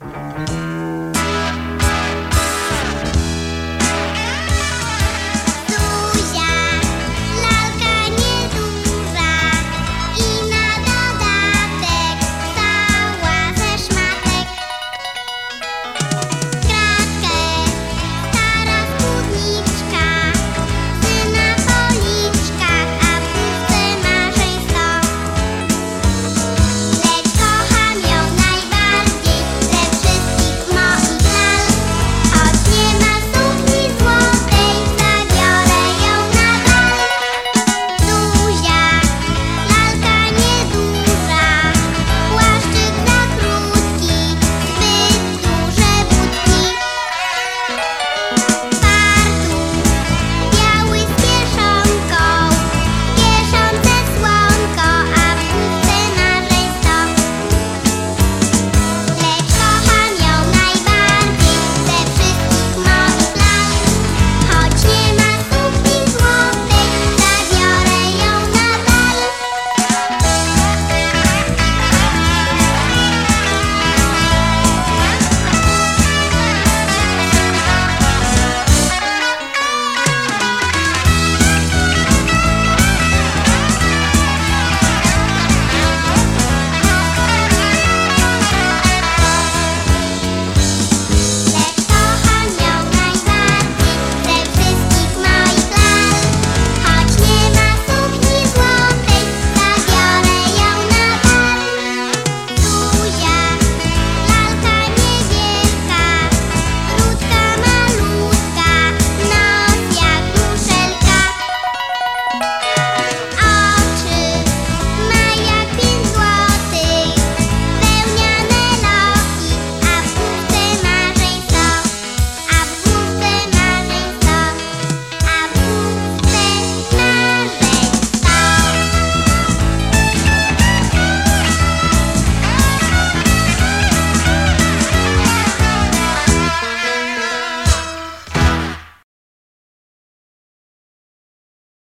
you